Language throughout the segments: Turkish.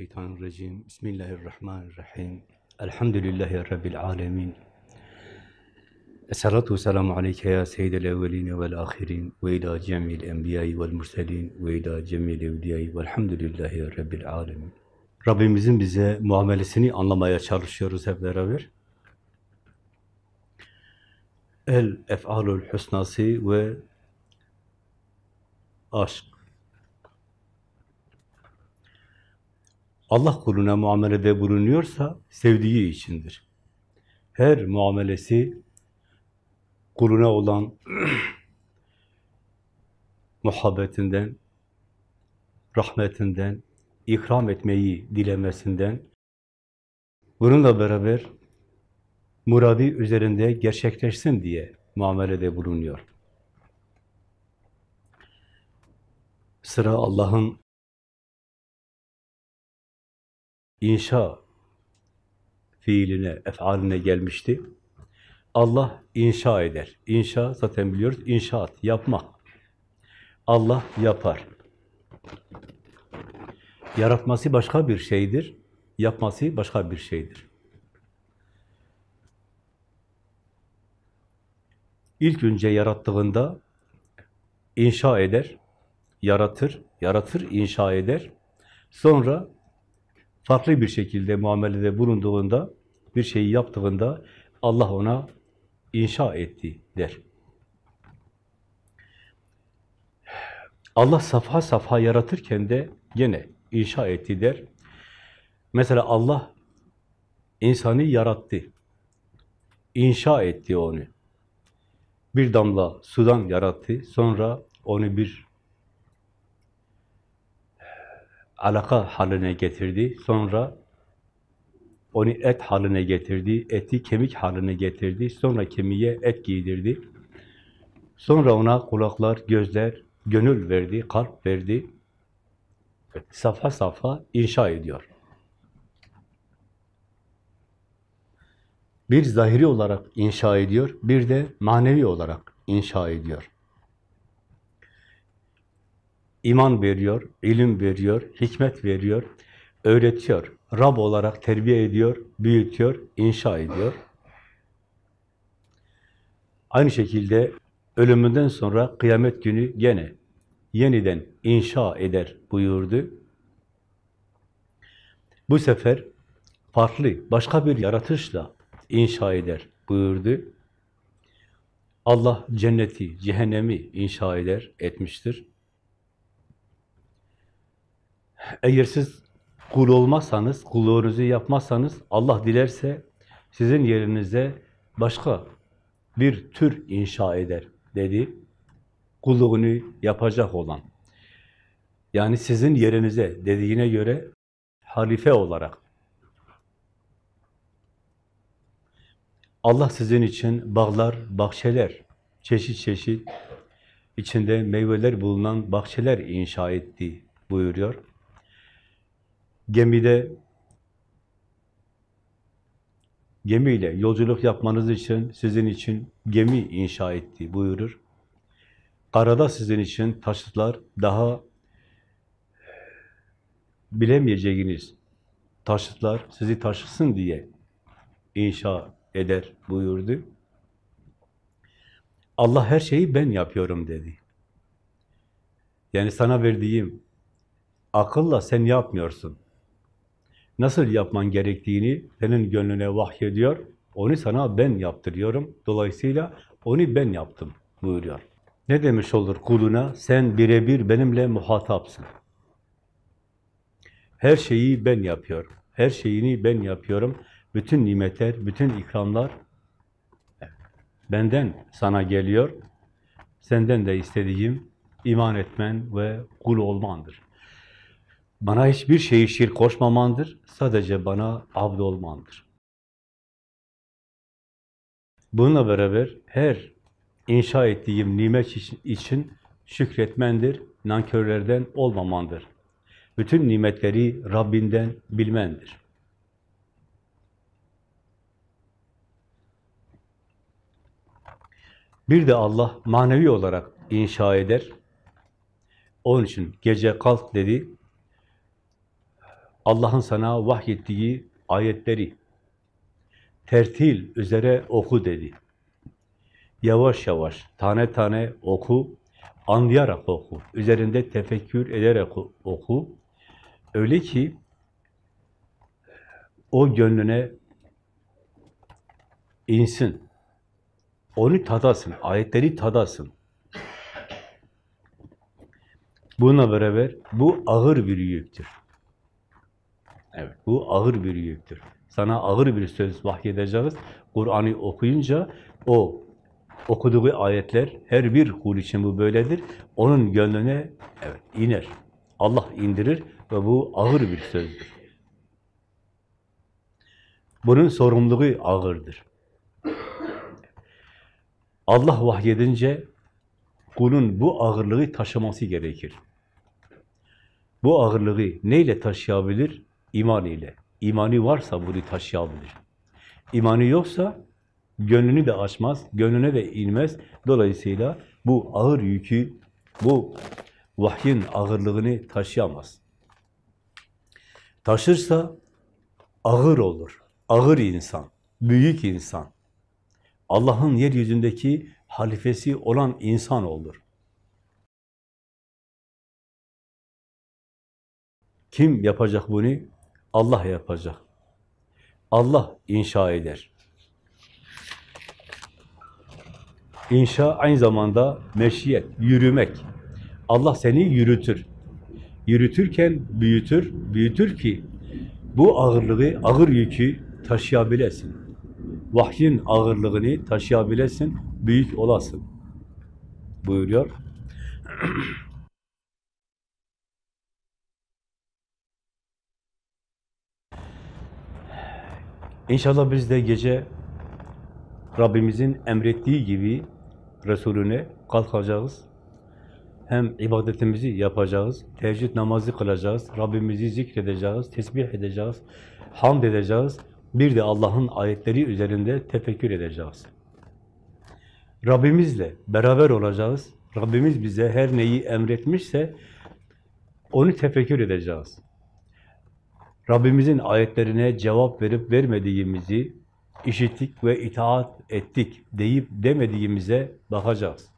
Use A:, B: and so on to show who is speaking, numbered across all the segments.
A: Euzubillahimineşşeytanirracim. Bismillahirrahmanirrahim. Elhamdülillahi Rabbil alemin. Esselatu vesselamu aleyke ya seyyidel evveline vel ahirin ve ila cemil enbiyayı vel murselin ve ila cemil evliyayı velhamdülillahi Rabbil alemin. Rabbimizin bize muamelesini anlamaya çalışıyoruz hep beraber. El ef'alul husnası ve aşk. Allah kuluna muamelede bulunuyorsa sevdiği içindir. Her muamelesi kuluna olan muhabbetinden, rahmetinden, ikram etmeyi dilemesinden, bununla beraber muradi üzerinde gerçekleşsin diye muamelede bulunuyor. Sıra Allah'ın inşa fiiline, efaline gelmişti. Allah inşa eder. İnşa zaten biliyoruz, inşaat, yapmak. Allah yapar. Yaratması başka bir şeydir, yapması başka bir şeydir. İlk önce yarattığında inşa eder, yaratır, yaratır, inşa eder. Sonra farklı bir şekilde muamelede bulunduğunda, bir şeyi yaptığında Allah ona inşa etti der. Allah safha safha yaratırken de gene inşa etti der. Mesela Allah insanı yarattı. İnşa etti onu. Bir damla sudan yarattı. Sonra onu bir alaka haline getirdi. Sonra onu et haline getirdi. Eti kemik haline getirdi. Sonra kemiğe et giydirdi. Sonra ona kulaklar, gözler, gönül verdi, kalp verdi. Safa safa inşa ediyor. Bir zahiri olarak inşa ediyor, bir de manevi olarak inşa ediyor. İman veriyor, ilim veriyor, hikmet veriyor, öğretiyor. Rab olarak terbiye ediyor, büyütüyor, inşa ediyor. Aynı şekilde ölümünden sonra kıyamet günü gene yeniden inşa eder buyurdu. Bu sefer farklı, başka bir yaratışla inşa eder buyurdu. Allah cenneti, cehennemi inşa eder, etmiştir. Eğer siz kul olmazsanız, kulluğunuzu yapmazsanız, Allah dilerse sizin yerinize başka bir tür inşa eder dedi. Kulluğunu yapacak olan. Yani sizin yerinize dediğine göre halife olarak. Allah sizin için bağlar, bahçeler, çeşit çeşit içinde meyveler bulunan bahçeler inşa etti buyuruyor. Gemide gemiyle yolculuk yapmanız için sizin için gemi inşa etti buyurur. Karada sizin için taşıtlar daha bilemeyeceğiniz taşıtlar sizi taşısın diye inşa eder buyurdu. Allah her şeyi ben yapıyorum dedi. Yani sana verdiğim akılla sen yapmıyorsun. Nasıl yapman gerektiğini senin gönlüne vahyediyor. Onu sana ben yaptırıyorum. Dolayısıyla onu ben yaptım buyuruyor. Ne demiş olur kuluna? Sen birebir benimle muhatapsın. Her şeyi ben yapıyorum. Her şeyini ben yapıyorum. Bütün nimetler, bütün ikramlar benden sana geliyor. Senden de istediğim iman etmen ve kul olmandır. Bana hiçbir şeyi şirk koşmamandır. Sadece bana abd olmandır. Bununla beraber her inşa ettiğim nimet için şükretmendir, nankörlerden olmamandır. Bütün nimetleri Rabbinden bilmendir. Bir de Allah manevi olarak inşa eder. Onun için gece kalk dedi, Allah'ın sana vahyettiği ayetleri tertil üzere oku dedi. Yavaş yavaş, tane tane oku, anlayarak oku, üzerinde tefekkür ederek oku. Öyle ki o gönlüne insin. Onu tadasın, ayetleri tadasın. Bununla beraber bu ağır bir yüktür. Evet, bu ağır bir yüktür. Sana ağır bir söz vahyedeceğiz. Kur'an'ı okuyunca o okuduğu ayetler her bir kul için bu böyledir. Onun gönlüne evet iner. Allah indirir ve bu ağır bir sözdür. Bunun sorumluluğu ağırdır. Allah vahyedince kulun bu ağırlığı taşıması gerekir. Bu ağırlığı neyle taşıyabilir? İman ile. İmanı varsa bunu taşıyabilir. İmanı yoksa gönlünü de açmaz, gönlüne de inmez. Dolayısıyla bu ağır yükü, bu vahyin ağırlığını taşıyamaz. Taşırsa ağır olur. Ağır insan, büyük insan. Allah'ın yeryüzündeki halifesi olan insan olur. Kim yapacak bunu? Allah yapacak. Allah inşa eder. İnşa aynı zamanda meşiyet, yürümek. Allah seni yürütür. Yürütürken büyütür, büyütür ki bu ağırlığı, ağır yükü taşıyabilesin. Vahyin ağırlığını taşıyabilesin, büyük olasın. Buyuruyor. İnşallah biz de gece Rabbimizin emrettiği gibi Resulüne kalkacağız. Hem ibadetimizi yapacağız, teheccüd namazı kılacağız, Rabbimizi zikredeceğiz, tesbih edeceğiz, hamd edeceğiz. Bir de Allah'ın ayetleri üzerinde tefekkür edeceğiz. Rabbimizle beraber olacağız. Rabbimiz bize her neyi emretmişse onu tefekkür edeceğiz. Rabbimizin ayetlerine cevap verip vermediğimizi işittik ve itaat ettik deyip demediğimize bakacağız.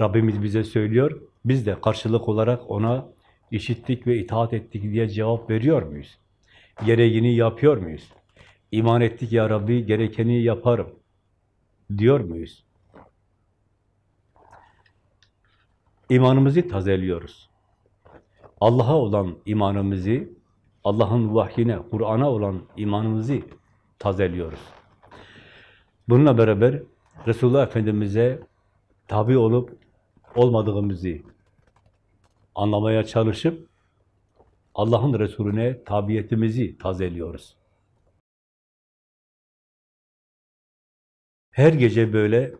A: Rabbimiz bize söylüyor, biz de karşılık olarak ona işittik ve itaat ettik diye cevap veriyor muyuz? Gereğini yapıyor muyuz? İman ettik ya Rabbi, gerekeni yaparım diyor muyuz? İmanımızı tazeliyoruz. Allah'a olan imanımızı, Allah'ın vahyine, Kur'an'a olan imanımızı tazeliyoruz. Bununla beraber Resulullah Efendimiz'e tabi olup olmadığımızı anlamaya çalışıp Allah'ın Resulüne tabiyetimizi tazeliyoruz. Her gece böyle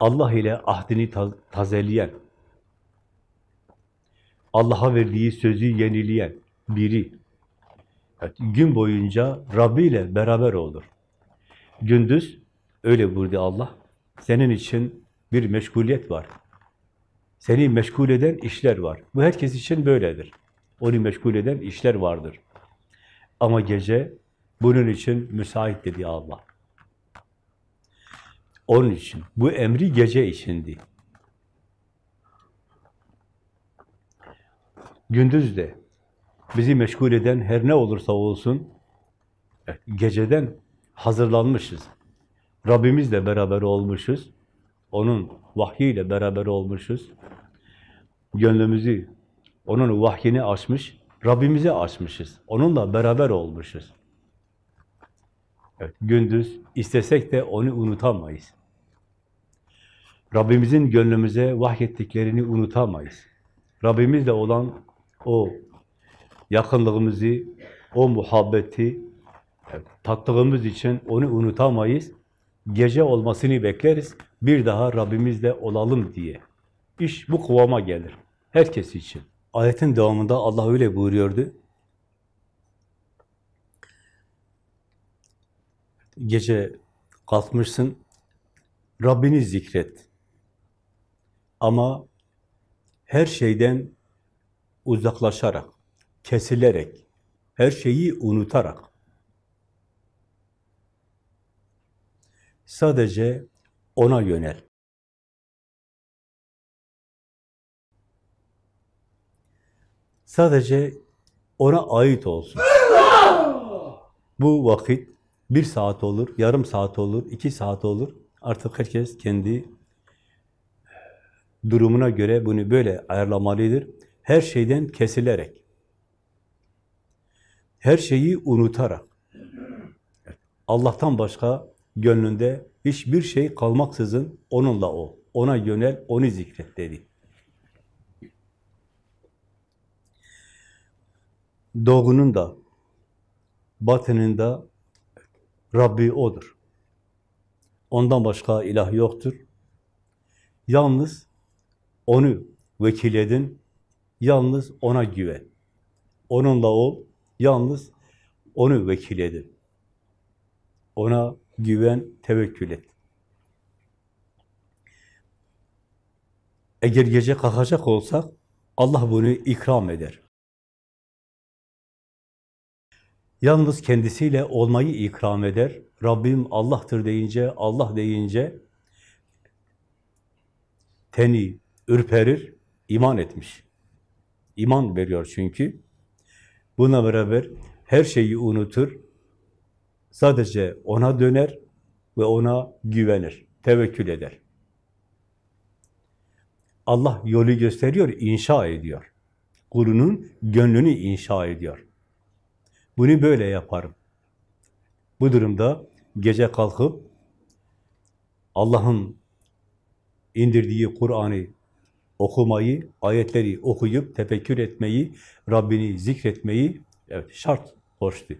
A: Allah ile ahdini tazeleyen, Allah'a verdiği sözü yenileyen biri, evet, gün boyunca Rabbi ile beraber olur. Gündüz, öyle buyurdu Allah, senin için bir meşguliyet var. Seni meşgul eden işler var. Bu herkes için böyledir. Onu meşgul eden işler vardır. Ama gece bunun için müsait dedi Allah. Onun için. Bu emri gece içindi. Gündüz de bizi meşgul eden her ne olursa olsun geceden hazırlanmışız. Rabbimizle beraber olmuşuz. Onun vahyiyle beraber olmuşuz. Gönlümüzü, onun vahyini açmış, Rabbimize açmışız. Onunla beraber olmuşuz. Evet, gündüz istesek de onu unutamayız. Rabbimizin gönlümüze vahyettiklerini unutamayız. Rabbimizle olan o yakınlığımızı, o muhabbeti evet, tattığımız için onu unutamayız. Gece olmasını bekleriz. Bir daha Rabbimizle olalım diye. İş bu kıvama gelir. Herkes için. Ayetin devamında Allah öyle buyuruyordu. Gece kalkmışsın, Rabbini zikret. Ama her şeyden uzaklaşarak, kesilerek, her şeyi unutarak, sadece ona yönel. Sadece ona ait olsun. Bu vakit bir saat olur, yarım saat olur, iki saat olur. Artık herkes kendi durumuna göre bunu böyle ayarlamalıdır. Her şeyden kesilerek, her şeyi unutarak, Allah'tan başka gönlünde hiçbir şey kalmaksızın onunla ol, ona yönel, onu zikret dedi. Doğunun da, batının da Rabbi O'dur. Ondan başka ilah yoktur. Yalnız O'nu vekil edin, yalnız O'na güven. Onunla ol, yalnız O'nu vekil edin. O'na güven, tevekkül et. Eğer gece kalkacak olsak, Allah bunu ikram eder. Yalnız kendisiyle olmayı ikram eder. Rabbim Allah'tır deyince, Allah deyince teni ürperir, iman etmiş. İman veriyor çünkü. Buna beraber her şeyi unutur, sadece ona döner ve ona güvenir, tevekkül eder. Allah yolu gösteriyor, inşa ediyor. Kulunun gönlünü inşa ediyor. Bunu böyle yaparım. Bu durumda gece kalkıp Allah'ın indirdiği Kur'an'ı okumayı, ayetleri okuyup tefekkür etmeyi, Rabbini zikretmeyi evet şart hoştu.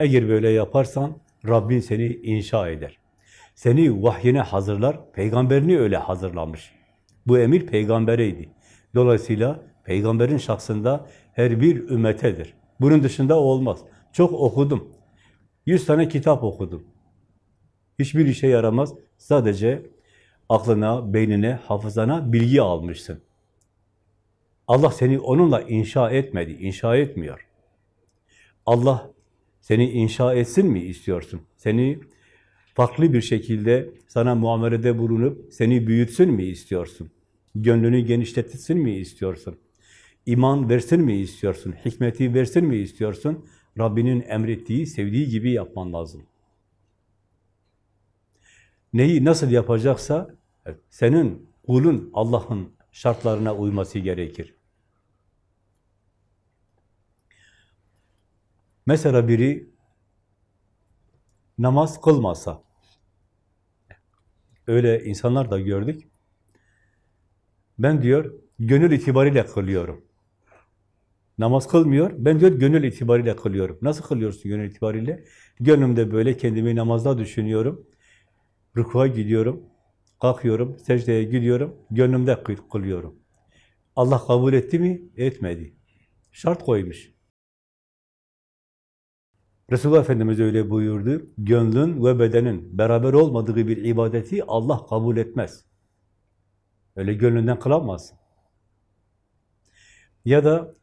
A: Eğer böyle yaparsan Rabbin seni inşa eder. Seni vahyine hazırlar, peygamberini öyle hazırlamış. Bu emir peygambereydi. Dolayısıyla peygamberin şahsında her bir ümmetedir. Bunun dışında olmaz. Çok okudum. Yüz tane kitap okudum. Hiçbir işe yaramaz. Sadece aklına, beynine, hafızana bilgi almışsın. Allah seni onunla inşa etmedi, inşa etmiyor. Allah seni inşa etsin mi istiyorsun? Seni farklı bir şekilde sana muamelede bulunup seni büyütsün mü istiyorsun? Gönlünü genişletsin mi istiyorsun? İman versin mi istiyorsun? Hikmeti versin mi istiyorsun? Rabbinin emrettiği, sevdiği gibi yapman lazım. Neyi nasıl yapacaksa senin kulun Allah'ın şartlarına uyması gerekir. Mesela biri namaz kılmasa, öyle insanlar da gördük. Ben diyor, gönül itibariyle kılıyorum. Namaz kılmıyor, ben diyor gönül itibariyle kılıyorum. Nasıl kılıyorsun gönül itibariyle? Gönlümde böyle kendimi namazda düşünüyorum. Rükuğa gidiyorum, kalkıyorum, secdeye gidiyorum, gönlümde kılıyorum. Allah kabul etti mi? Etmedi. Şart koymuş. Resulullah Efendimiz öyle buyurdu. Gönlün ve bedenin beraber olmadığı bir ibadeti Allah kabul etmez. Öyle gönlünden kılamazsın. Ya da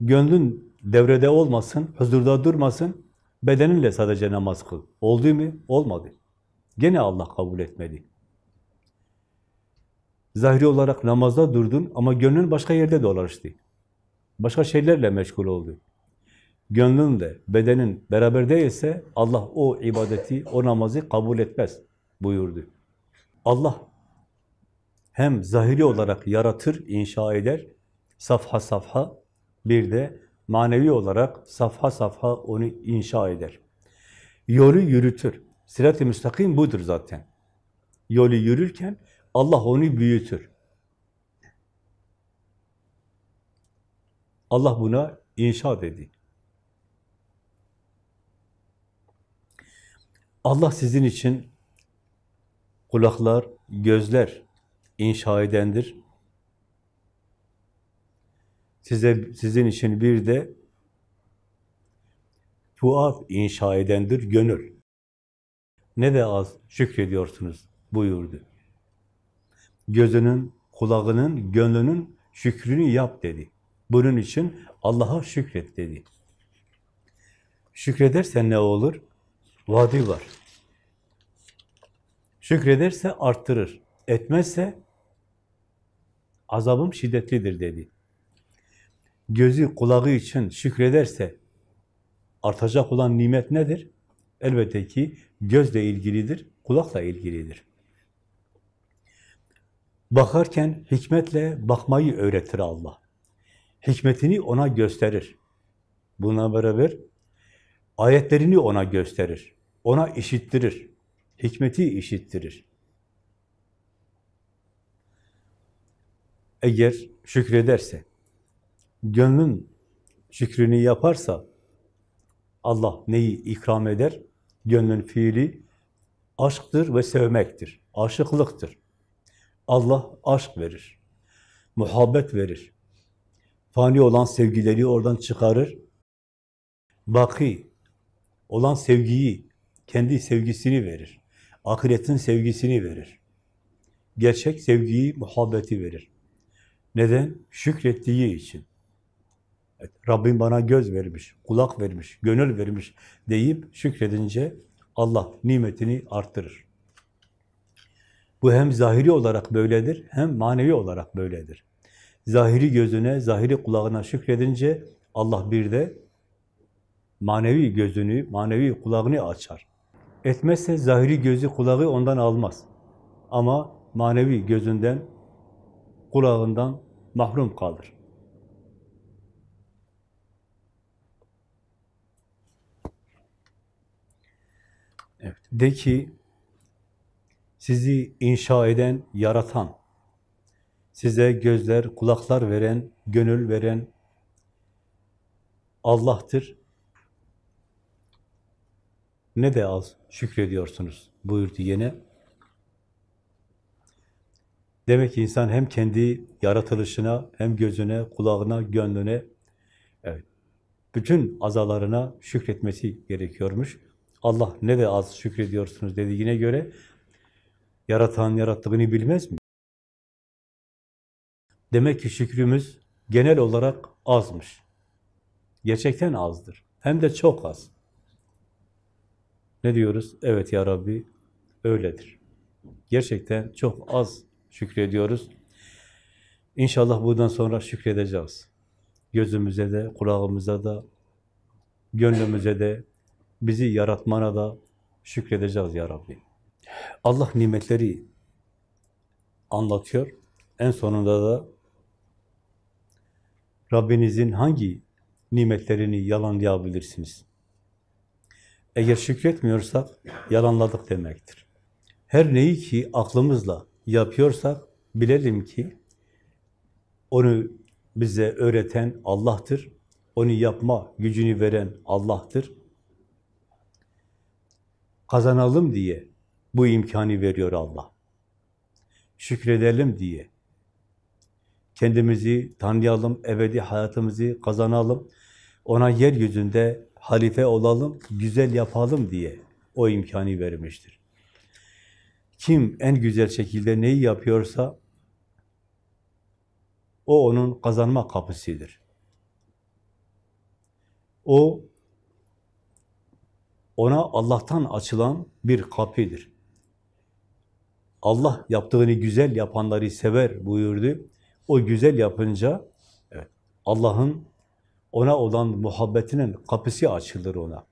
A: gönlün devrede olmasın, huzurda durmasın, bedeninle sadece namaz kıl. Oldu mu? Olmadı. Gene Allah kabul etmedi. Zahiri olarak namazda durdun ama gönlün başka yerde dolaştı. Başka şeylerle meşgul oldu. Gönlün de bedenin beraber değilse Allah o ibadeti, o namazı kabul etmez buyurdu. Allah hem zahiri olarak yaratır, inşa eder, safha safha, bir de manevi olarak safha safha onu inşa eder. Yolu yürütür. Sirat-i müstakim budur zaten. Yolu yürürken Allah onu büyütür. Allah buna inşa dedi. Allah sizin için kulaklar, gözler inşa edendir. Size sizin için bir de fuat inşa edendir, gönül. Ne de az şükrediyorsunuz buyurdu. Gözünün, kulağının, gönlünün şükrünü yap dedi. Bunun için Allah'a şükret dedi. Şükredersen ne olur? Vadi var. Şükrederse arttırır. Etmezse azabım şiddetlidir dedi. Gözü kulağı için şükrederse artacak olan nimet nedir? Elbette ki gözle ilgilidir, kulakla ilgilidir. Bakarken hikmetle bakmayı öğretir Allah. Hikmetini ona gösterir. Buna beraber ayetlerini ona gösterir. Ona işittirir. Hikmeti işittirir. Eğer şükrederse, gönlün şükrünü yaparsa, Allah neyi ikram eder? Gönlün fiili aşktır ve sevmektir. Aşıklıktır. Allah aşk verir. Muhabbet verir. Fani olan sevgileri oradan çıkarır. Baki olan sevgiyi, kendi sevgisini verir. Ahiretin sevgisini verir. Gerçek sevgiyi, muhabbeti verir. Neden? Şükrettiği için. Evet, Rabbim bana göz vermiş, kulak vermiş, gönül vermiş deyip şükredince Allah nimetini arttırır. Bu hem zahiri olarak böyledir, hem manevi olarak böyledir. Zahiri gözüne, zahiri kulağına şükredince Allah bir de manevi gözünü, manevi kulağını açar. Etmezse zahiri gözü, kulağı ondan almaz. Ama manevi gözünden, kulağından mahrum kalır. Evet. De ki, sizi inşa eden, yaratan, size gözler, kulaklar veren, gönül veren Allah'tır. Ne de az şükrediyorsunuz buyurdu yine. Demek ki insan hem kendi yaratılışına, hem gözüne, kulağına, gönlüne, evet, bütün azalarına şükretmesi gerekiyormuş. Allah ne de az şükrediyorsunuz dediğine göre, yaratan yarattığını bilmez mi? Demek ki şükrümüz genel olarak azmış. Gerçekten azdır. Hem de çok az. Ne diyoruz? Evet ya Rabbi, öyledir. Gerçekten çok az şükrediyoruz. İnşallah bundan sonra şükredeceğiz. Gözümüze de, kulağımıza da, gönlümüze de, bizi yaratmana da şükredeceğiz ya Rabbi. Allah nimetleri anlatıyor. En sonunda da Rabbinizin hangi nimetlerini yalanlayabilirsiniz? Eğer şükretmiyorsak yalanladık demektir. Her neyi ki aklımızla yapıyorsak bilelim ki onu bize öğreten Allah'tır. Onu yapma gücünü veren Allah'tır. Kazanalım diye bu imkanı veriyor Allah. Şükredelim diye. Kendimizi tanıyalım, ebedi hayatımızı kazanalım. Ona yeryüzünde halife olalım, güzel yapalım diye o imkanı vermiştir. Kim en güzel şekilde neyi yapıyorsa o onun kazanma kapısıdır. O ona Allah'tan açılan bir kapıdır. Allah yaptığını güzel yapanları sever buyurdu. O güzel yapınca Allah'ın ona olan muhabbetinin kapısı açılır ona.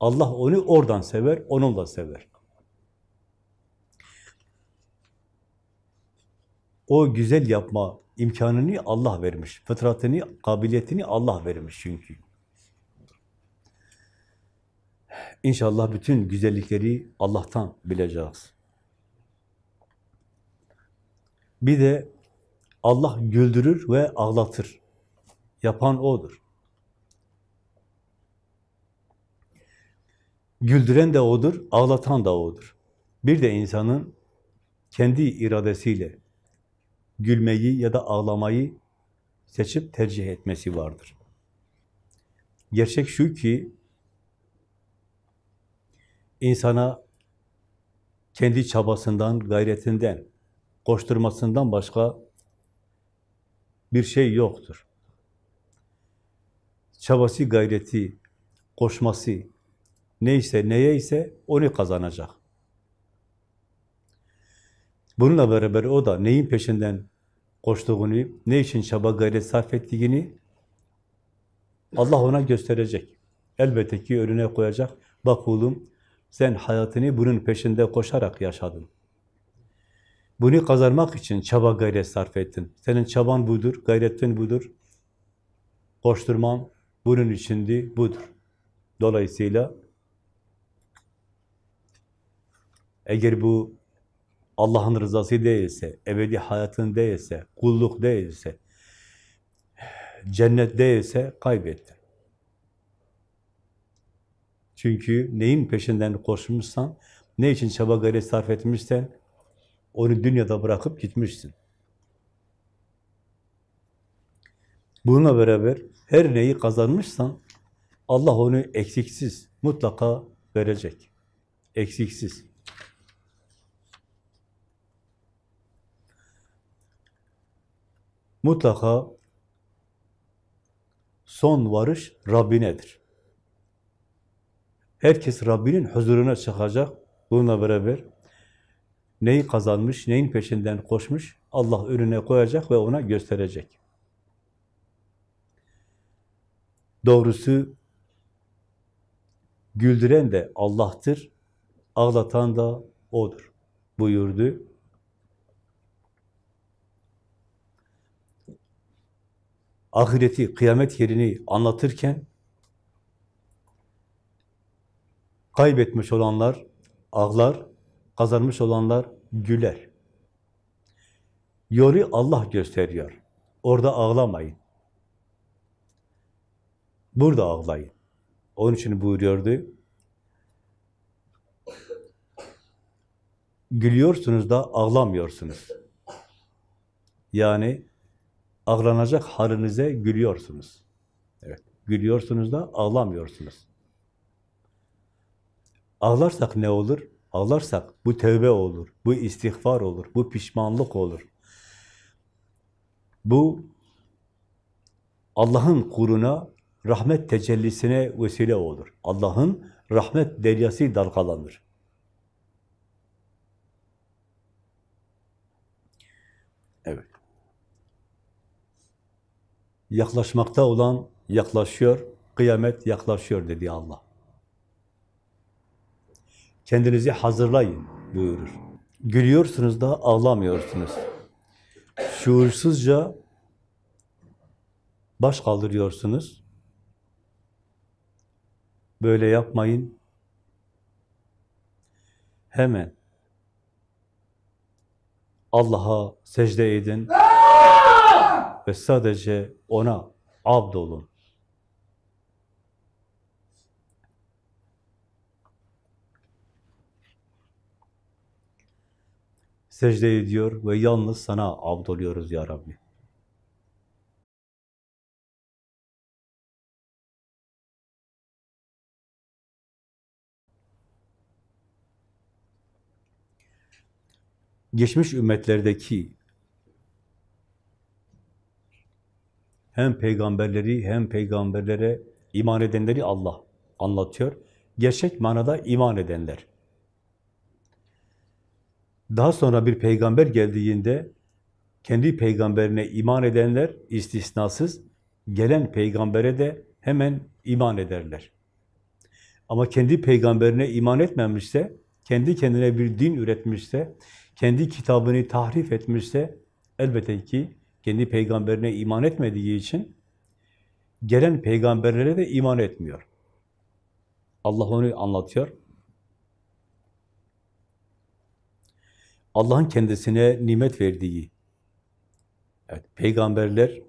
A: Allah onu oradan sever, onunla sever. O güzel yapma imkanını Allah vermiş. Fıtratını, kabiliyetini Allah vermiş çünkü. İnşallah bütün güzellikleri Allah'tan bileceğiz. Bir de Allah güldürür ve ağlatır. Yapan O'dur. Güldüren de O'dur, ağlatan da O'dur. Bir de insanın kendi iradesiyle gülmeyi ya da ağlamayı seçip tercih etmesi vardır. Gerçek şu ki, insana kendi çabasından, gayretinden, koşturmasından başka bir şey yoktur. çabası, gayreti, koşması neyse, neye ise onu kazanacak. Bununla beraber o da neyin peşinden koştuğunu, ne için çaba gayret sarf ettiğini Allah ona gösterecek. Elbette ki önüne koyacak. Bak oğlum, sen hayatını bunun peşinde koşarak yaşadın. Bunu kazanmak için çaba gayret sarf ettin. Senin çaban budur, gayretin budur. Koşturman bunun içindi, budur. Dolayısıyla eğer bu Allah'ın rızası değilse, ebedi hayatın değilse, kulluk değilse, cennet değilse kaybettin. Çünkü neyin peşinden koşmuşsan, ne için çaba gayret sarf etmişsen, onu dünyada bırakıp gitmişsin. Bununla beraber her neyi kazanmışsan, Allah onu eksiksiz, mutlaka verecek. Eksiksiz. Mutlaka son varış Rabbinedir. Herkes Rabbinin huzuruna çıkacak. Bununla beraber neyi kazanmış, neyin peşinden koşmuş Allah önüne koyacak ve ona gösterecek. Doğrusu güldüren de Allah'tır, ağlatan da O'dur buyurdu. Ahireti, kıyamet yerini anlatırken kaybetmiş olanlar ağlar, kazanmış olanlar güler. Yolu Allah gösteriyor. Orada ağlamayın. Burada ağlayın. Onun için buyuruyordu. Gülüyorsunuz da ağlamıyorsunuz. Yani ağlanacak halinize gülüyorsunuz. Evet, gülüyorsunuz da ağlamıyorsunuz. Ağlarsak ne olur? Ağlarsak bu tövbe olur, bu istiğfar olur, bu pişmanlık olur. Bu Allah'ın kuruna rahmet tecellisine vesile olur. Allah'ın rahmet deryası dalgalanır. Evet. Yaklaşmakta olan yaklaşıyor, kıyamet yaklaşıyor dedi Allah. Kendinizi hazırlayın buyurur. Gülüyorsunuz da ağlamıyorsunuz. Şuursuzca baş kaldırıyorsunuz. Böyle yapmayın. Hemen Allah'a secde edin ve sadece ona abd olun. Secde ediyor ve yalnız sana abd oluyoruz ya Rabbi. Geçmiş ümmetlerdeki hem peygamberleri hem peygamberlere iman edenleri Allah anlatıyor. Gerçek manada iman edenler. Daha sonra bir peygamber geldiğinde kendi peygamberine iman edenler istisnasız gelen peygambere de hemen iman ederler. Ama kendi peygamberine iman etmemişse, kendi kendine bir din üretmişse, kendi kitabını tahrif etmişse elbette ki kendi peygamberine iman etmediği için gelen peygamberlere de iman etmiyor. Allah onu anlatıyor. Allah'ın kendisine nimet verdiği evet, peygamberler,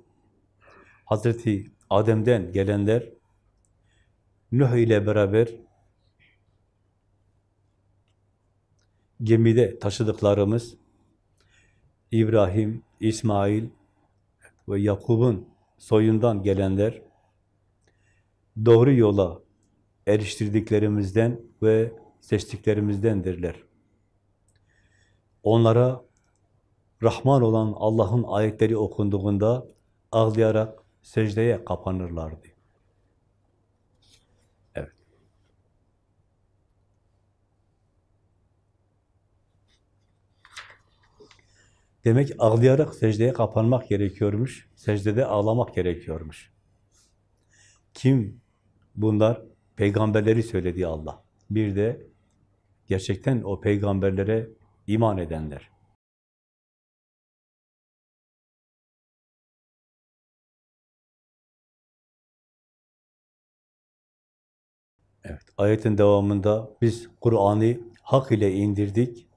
A: Hazreti Adem'den gelenler, Nuh ile beraber gemide taşıdıklarımız, İbrahim, İsmail ve Yakub'un soyundan gelenler, doğru yola eriştirdiklerimizden ve seçtiklerimizdendirler. Onlara Rahman olan Allah'ın ayetleri okunduğunda ağlayarak secdeye kapanırlardı. Evet. Demek ağlayarak secdeye kapanmak gerekiyormuş, secdede ağlamak gerekiyormuş. Kim bunlar? Peygamberleri söyledi Allah. Bir de gerçekten o peygamberlere iman edenler. Evet, ayetin devamında biz Kur'an'ı hak ile indirdik.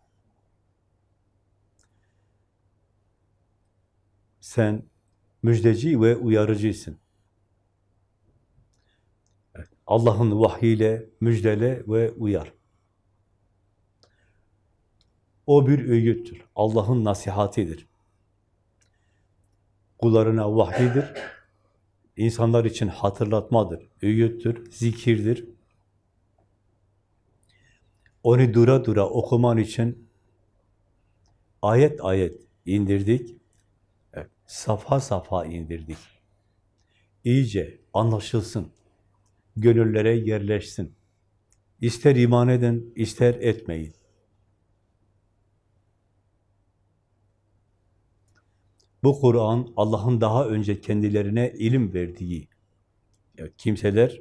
A: Sen müjdeci ve uyarıcısın. Evet, Allah'ın vahyiyle müjdele ve uyar. O bir öğüttür. Allah'ın nasihatidir. Kullarına vahyidir. İnsanlar için hatırlatmadır. Öğüttür, zikirdir. Onu dura dura okuman için ayet ayet indirdik. Safa safa indirdik. İyice anlaşılsın. Gönüllere yerleşsin. İster iman edin, ister etmeyin. Bu Kur'an Allah'ın daha önce kendilerine ilim verdiği evet, kimseler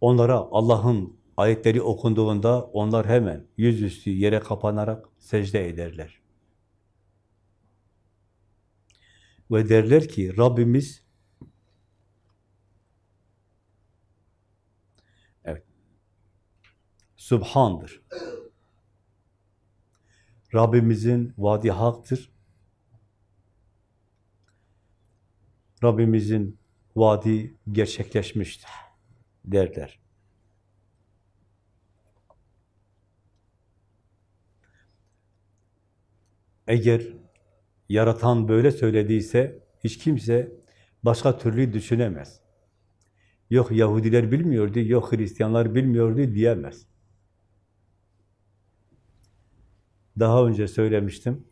A: onlara Allah'ın ayetleri okunduğunda onlar hemen yüzüstü yere kapanarak secde ederler. Ve derler ki Rabbimiz evet Subhan'dır. Rabbimizin vaadi haktır. Rabbimizin vaadi gerçekleşmiştir derler. Eğer yaratan böyle söylediyse hiç kimse başka türlü düşünemez. Yok Yahudiler bilmiyordu, yok Hristiyanlar bilmiyordu diyemez. Daha önce söylemiştim.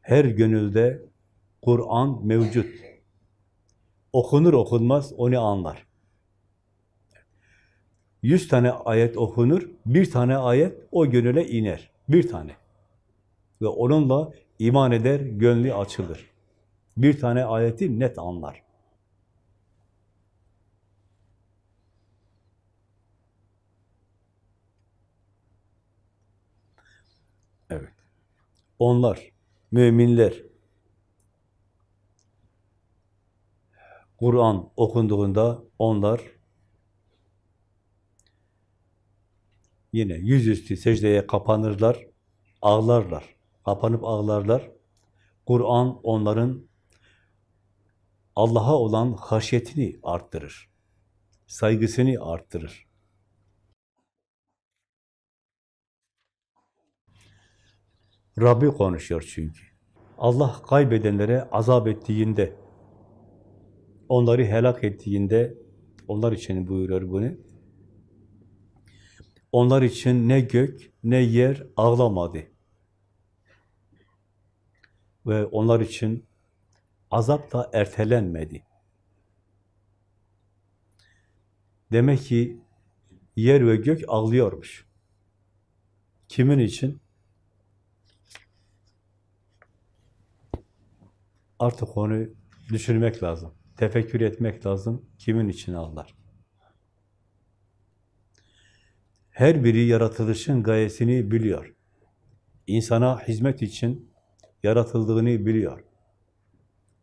A: Her gönülde Kur'an mevcut. Okunur okunmaz onu anlar. Yüz tane ayet okunur, bir tane ayet o gönüle iner. Bir tane. Ve onunla iman eder, gönlü açılır. Bir tane ayeti net anlar. Evet. Onlar, müminler, Kur'an okunduğunda onlar yine yüzüstü secdeye kapanırlar, ağlarlar. Kapanıp ağlarlar. Kur'an onların Allah'a olan haşyetini arttırır. Saygısını arttırır. Rabbi konuşuyor çünkü. Allah kaybedenlere azap ettiğinde, onları helak ettiğinde, onlar için buyuruyor bunu. Onlar için ne gök ne yer ağlamadı. Ve onlar için azap da ertelenmedi. Demek ki yer ve gök ağlıyormuş. Kimin için? Artık onu düşünmek lazım. Tefekkür etmek lazım. Kimin için ağlar? Her biri yaratılışın gayesini biliyor. İnsana hizmet için yaratıldığını biliyor.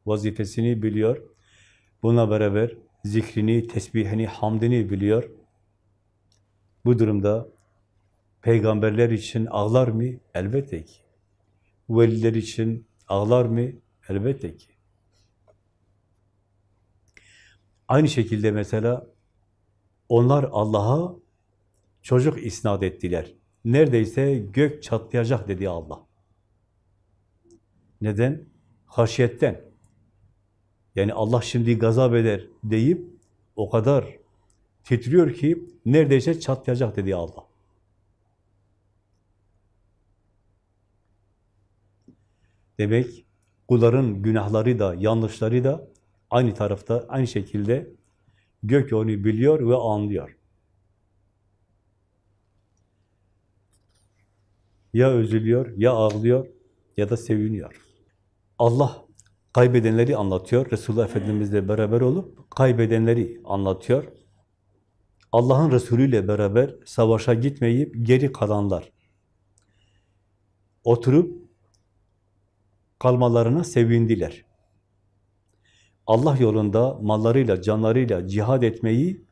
A: Vazifesini biliyor. Buna beraber zikrini, tesbihini, hamdini biliyor. Bu durumda peygamberler için ağlar mı? Elbette ki. Veliler için ağlar mı? Elbette ki. Aynı şekilde mesela onlar Allah'a çocuk isnat ettiler. Neredeyse gök çatlayacak dedi Allah. Neden? Haşyetten. Yani Allah şimdi gazap eder deyip o kadar titriyor ki neredeyse çatlayacak dedi Allah. Demek kulların günahları da, yanlışları da aynı tarafta, aynı şekilde gök onu biliyor ve anlıyor. Ya üzülüyor, ya ağlıyor, ya da seviniyor. Allah kaybedenleri anlatıyor. Resulullah Efendimizle beraber olup kaybedenleri anlatıyor. Allah'ın Resulü ile beraber savaşa gitmeyip geri kalanlar oturup kalmalarına sevindiler. Allah yolunda mallarıyla, canlarıyla cihad etmeyi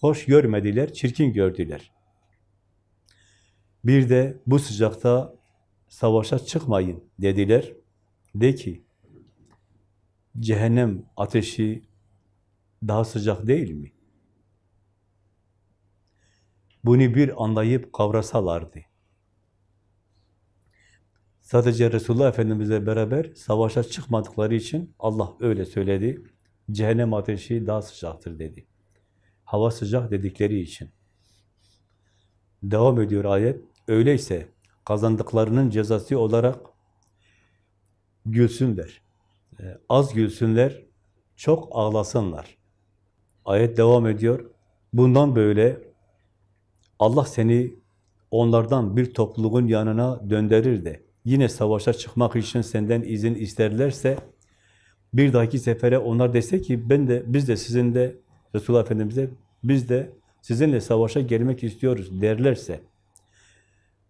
A: hoş görmediler, çirkin gördüler. Bir de bu sıcakta savaşa çıkmayın dediler. De ki, cehennem ateşi daha sıcak değil mi? Bunu bir anlayıp kavrasalardı. Sadece Resulullah Efendimizle beraber savaşa çıkmadıkları için Allah öyle söyledi. Cehennem ateşi daha sıcaktır dedi. Hava sıcak dedikleri için. Devam ediyor ayet. Öyleyse kazandıklarının cezası olarak gülsünler. Ee, Az gülsünler, çok ağlasınlar. Ayet devam ediyor. Bundan böyle Allah seni onlardan bir topluluğun yanına döndürür de yine savaşa çıkmak için senden izin isterlerse bir dahaki sefere onlar dese ki ben de biz de sizin de Resulullah Efendimiz'e biz de sizinle savaşa gelmek istiyoruz derlerse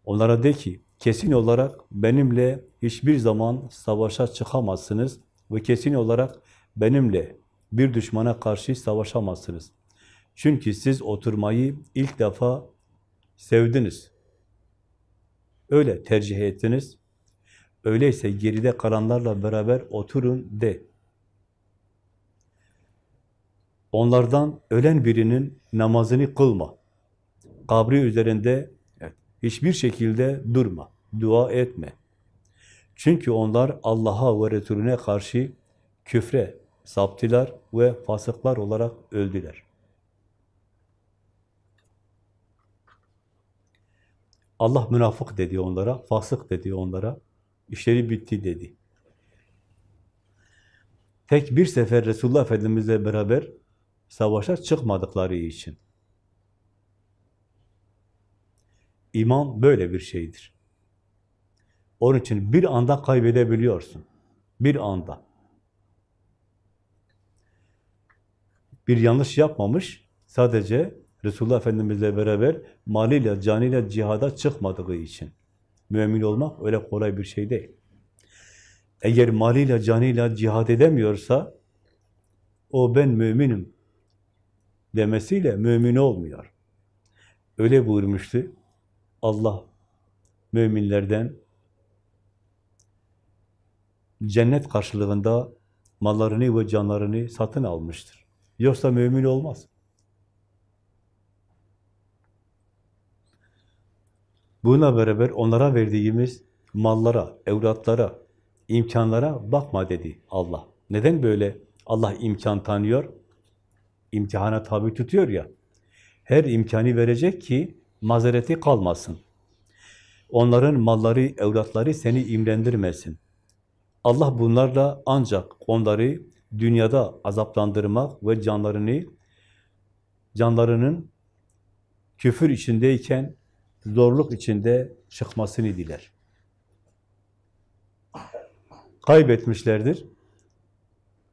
A: onlara de ki kesin olarak benimle hiçbir zaman savaşa çıkamazsınız ve kesin olarak benimle bir düşmana karşı savaşamazsınız. Çünkü siz oturmayı ilk defa sevdiniz. Öyle tercih ettiniz. Öyleyse geride kalanlarla beraber oturun de. Onlardan ölen birinin namazını kılma. Kabri üzerinde hiçbir şekilde durma, dua etme. Çünkü onlar Allah'a ve Resulüne karşı küfre saptılar ve fasıklar olarak öldüler. Allah münafık dedi onlara, fasık dedi onlara, işleri bitti dedi. Tek bir sefer Resulullah Efendimizle beraber savaşa çıkmadıkları için. İman böyle bir şeydir. Onun için bir anda kaybedebiliyorsun. Bir anda. Bir yanlış yapmamış, sadece Resulullah Efendimizle beraber maliyle, canıyla cihada çıkmadığı için. Mümin olmak öyle kolay bir şey değil. Eğer maliyle, canıyla cihad edemiyorsa, o ben müminim demesiyle mümin olmuyor. Öyle buyurmuştu. Allah müminlerden cennet karşılığında mallarını ve canlarını satın almıştır. Yoksa mümin olmaz. Buna beraber onlara verdiğimiz mallara, evlatlara, imkanlara bakma dedi Allah. Neden böyle Allah imkan tanıyor? İmtihana tabi tutuyor ya. Her imkanı verecek ki mazereti kalmasın. Onların malları, evlatları seni imrendirmesin. Allah bunlarla ancak onları dünyada azaplandırmak ve canlarını canlarının küfür içindeyken zorluk içinde çıkmasını diler. Kaybetmişlerdir.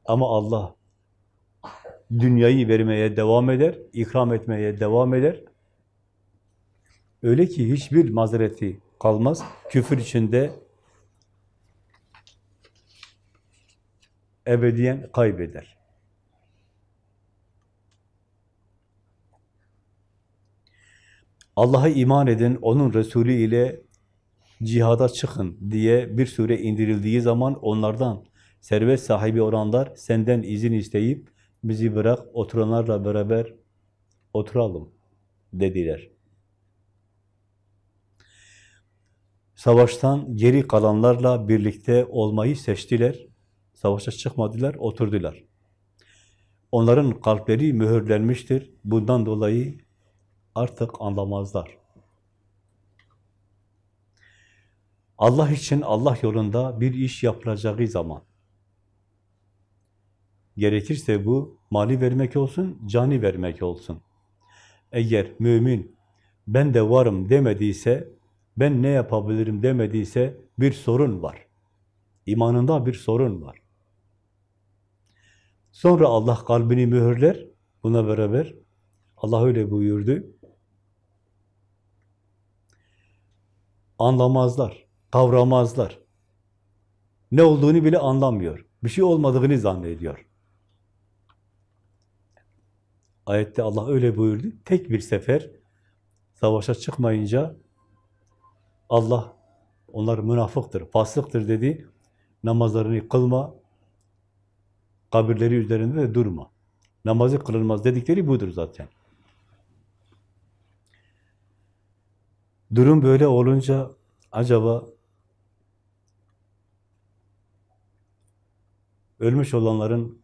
A: Ama Allah dünyayı vermeye devam eder, ikram etmeye devam eder. Öyle ki hiçbir mazereti kalmaz. Küfür içinde ebediyen kaybeder. Allah'a iman edin, onun Resulü ile cihada çıkın diye bir sure indirildiği zaman onlardan servet sahibi olanlar senden izin isteyip bizi bırak oturanlarla beraber oturalım dediler. Savaştan geri kalanlarla birlikte olmayı seçtiler. Savaşa çıkmadılar, oturdular. Onların kalpleri mühürlenmiştir. Bundan dolayı artık anlamazlar. Allah için Allah yolunda bir iş yapılacağı zaman gerekirse bu mali vermek olsun, cani vermek olsun. Eğer mümin ben de varım demediyse ben ne yapabilirim demediyse bir sorun var. İmanında bir sorun var. Sonra Allah kalbini mühürler. Buna beraber Allah öyle buyurdu. Anlamazlar, kavramazlar. Ne olduğunu bile anlamıyor. Bir şey olmadığını zannediyor. Ayette Allah öyle buyurdu. Tek bir sefer savaşa çıkmayınca Allah onlar münafıktır, fasıktır dedi. Namazlarını kılma, kabirleri üzerinde de durma. Namazı kılınmaz dedikleri budur zaten. Durum böyle olunca acaba ölmüş olanların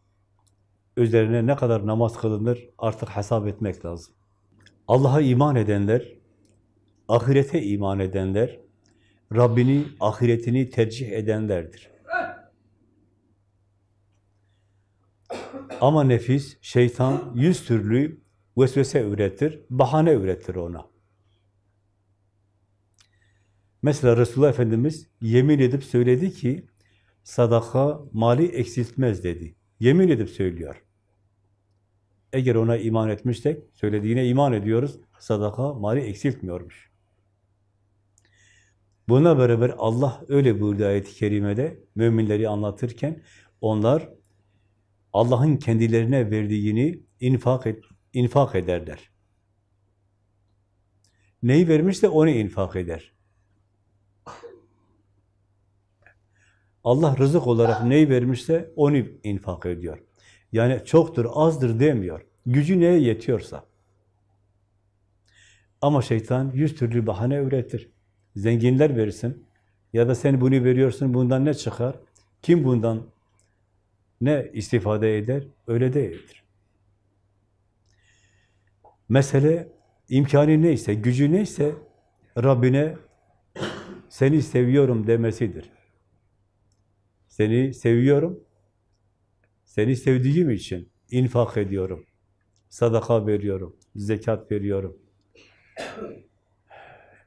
A: üzerine ne kadar namaz kılınır artık hesap etmek lazım. Allah'a iman edenler, ahirete iman edenler, Rabbini, ahiretini tercih edenlerdir. Ama nefis, şeytan yüz türlü vesvese üretir, bahane üretir ona. Mesela Resulullah Efendimiz yemin edip söyledi ki, sadaka mali eksiltmez dedi. Yemin edip söylüyor. Eğer ona iman etmişsek, söylediğine iman ediyoruz, sadaka mali eksiltmiyormuş. Buna beraber Allah öyle buyurdu ayet-i kerimede, müminleri anlatırken, onlar Allah'ın kendilerine verdiğini infak, et, infak ederler. Neyi vermişse onu infak eder. Allah rızık olarak neyi vermişse onu infak ediyor. Yani çoktur, azdır demiyor. Gücü neye yetiyorsa. Ama şeytan yüz türlü bahane üretir. Zenginler verirsin. Ya da sen bunu veriyorsun, bundan ne çıkar? Kim bundan ne istifade eder? Öyle değildir. Mesele imkanı neyse, gücü neyse Rabbine seni seviyorum demesidir. Seni seviyorum, seni sevdiğim için infak ediyorum, sadaka veriyorum, zekat veriyorum,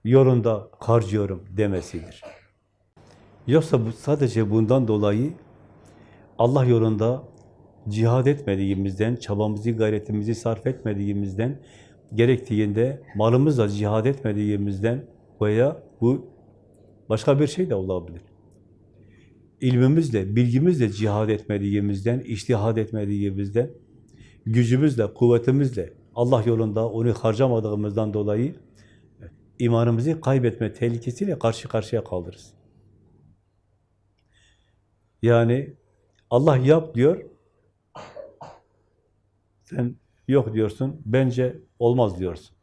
A: yolunda harcıyorum demesidir. Yoksa bu sadece bundan dolayı Allah yolunda cihad etmediğimizden, çabamızı, gayretimizi sarf etmediğimizden, gerektiğinde malımızla cihad etmediğimizden veya bu başka bir şey de olabilir. İlmimizle, bilgimizle cihad etmediğimizden, iştihad etmediğimizden, gücümüzle, kuvvetimizle Allah yolunda onu harcamadığımızdan dolayı imanımızı kaybetme tehlikesiyle karşı karşıya kalırız. Yani Allah yap diyor, sen yok diyorsun, bence olmaz diyorsun.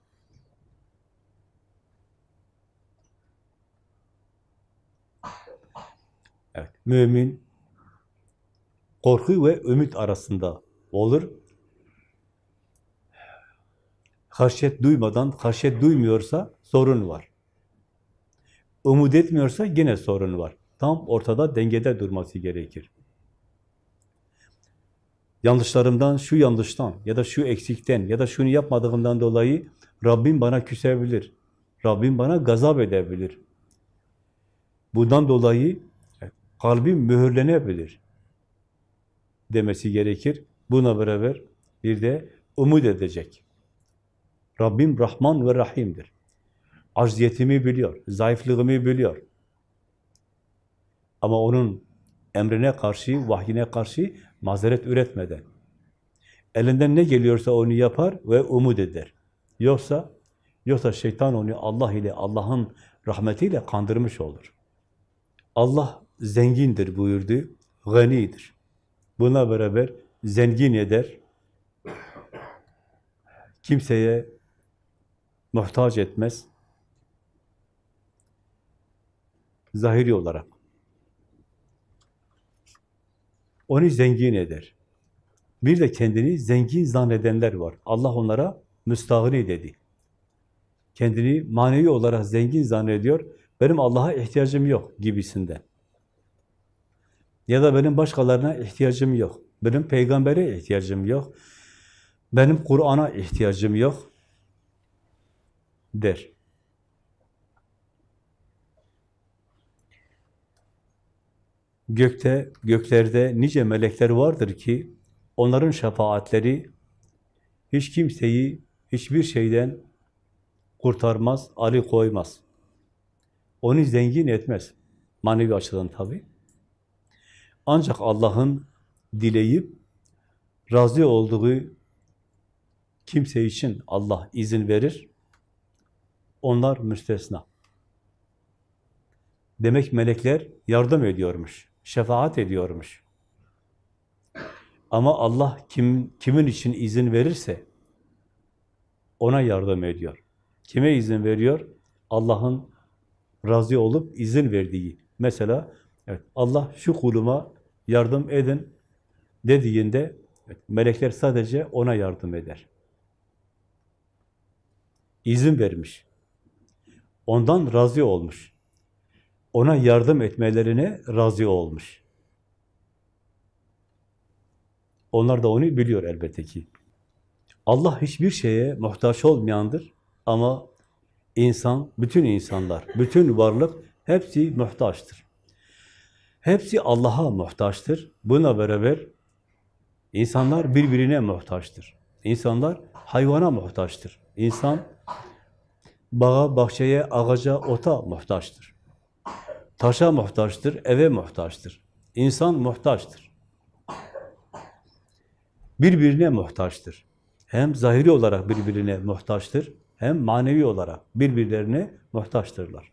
A: Evet, mümin korku ve ümit arasında olur. Haşyet duymadan, haşyet duymuyorsa sorun var. Umut etmiyorsa yine sorun var. Tam ortada dengede durması gerekir. Yanlışlarımdan, şu yanlıştan ya da şu eksikten ya da şunu yapmadığımdan dolayı Rabbim bana küsebilir. Rabbim bana gazap edebilir. Bundan dolayı kalbim mühürlenebilir demesi gerekir. Buna beraber bir de umut edecek. Rabbim Rahman ve Rahim'dir. Acziyetimi biliyor, zayıflığımı biliyor. Ama onun emrine karşı, vahyine karşı mazeret üretmeden. Elinden ne geliyorsa onu yapar ve umut eder. Yoksa yoksa şeytan onu Allah ile Allah'ın rahmetiyle kandırmış olur. Allah zengindir buyurdu, ganidir. Buna beraber zengin eder, kimseye muhtaç etmez, zahiri olarak. Onu zengin eder. Bir de kendini zengin zannedenler var. Allah onlara müstahni dedi. Kendini manevi olarak zengin zannediyor. Benim Allah'a ihtiyacım yok gibisinden. Ya da benim başkalarına ihtiyacım yok. Benim peygambere ihtiyacım yok. Benim Kur'an'a ihtiyacım yok. Der. Gökte, göklerde nice melekler vardır ki onların şefaatleri hiç kimseyi hiçbir şeyden kurtarmaz, ali koymaz. Onu zengin etmez. Manevi açıdan tabii. Ancak Allah'ın dileyip razı olduğu kimse için Allah izin verir. Onlar müstesna. Demek melekler yardım ediyormuş, şefaat ediyormuş. Ama Allah kim, kimin için izin verirse ona yardım ediyor. Kime izin veriyor? Allah'ın razı olup izin verdiği. Mesela evet, Allah şu kuluma yardım edin dediğinde melekler sadece ona yardım eder. İzin vermiş. Ondan razı olmuş. Ona yardım etmelerine razı olmuş. Onlar da onu biliyor elbette ki. Allah hiçbir şeye muhtaç olmayandır ama insan, bütün insanlar, bütün varlık hepsi muhtaçtır. Hepsi Allah'a muhtaçtır. Buna beraber insanlar birbirine muhtaçtır. İnsanlar hayvana muhtaçtır. İnsan bağa, bahçeye, ağaca, ota muhtaçtır. Taşa muhtaçtır, eve muhtaçtır. İnsan muhtaçtır. Birbirine muhtaçtır. Hem zahiri olarak birbirine muhtaçtır, hem manevi olarak birbirlerine muhtaçtırlar.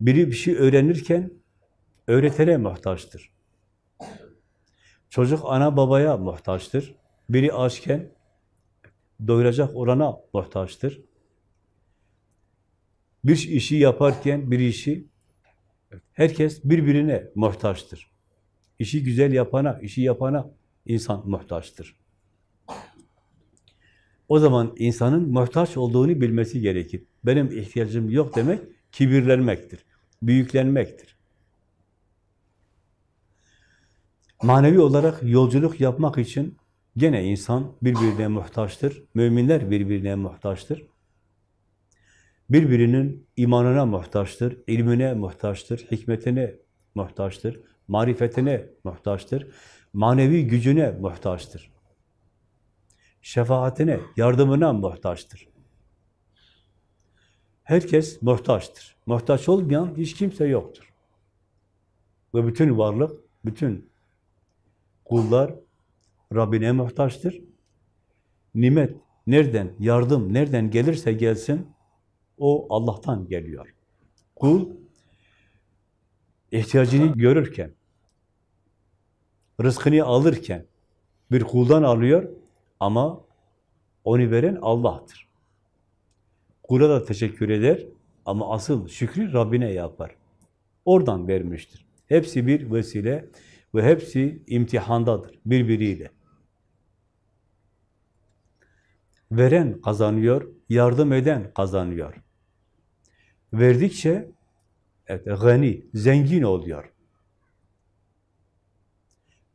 A: Biri bir şey öğrenirken öğretene muhtaçtır. Çocuk ana babaya muhtaçtır. Biri açken doyuracak olana muhtaçtır. Bir işi yaparken bir işi herkes birbirine muhtaçtır. İşi güzel yapana, işi yapana insan muhtaçtır. O zaman insanın muhtaç olduğunu bilmesi gerekir. Benim ihtiyacım yok demek kibirlenmektir, büyüklenmektir. Manevi olarak yolculuk yapmak için gene insan birbirine muhtaçtır. Müminler birbirine muhtaçtır. Birbirinin imanına muhtaçtır, ilmine muhtaçtır, hikmetine muhtaçtır, marifetine muhtaçtır, manevi gücüne muhtaçtır. Şefaatine, yardımına muhtaçtır. Herkes muhtaçtır. Muhtaç olmayan hiç kimse yoktur. Ve bütün varlık, bütün kullar Rabbine muhtaçtır. Nimet nereden, yardım nereden gelirse gelsin, o Allah'tan geliyor. Kul ihtiyacını görürken, rızkını alırken bir kuldan alıyor ama onu veren Allah'tır. Kula da teşekkür eder ama asıl şükrü Rabbine yapar. Oradan vermiştir. Hepsi bir vesile ve hepsi imtihandadır birbiriyle. Veren kazanıyor, yardım eden kazanıyor. Verdikçe evet, gani, zengin oluyor.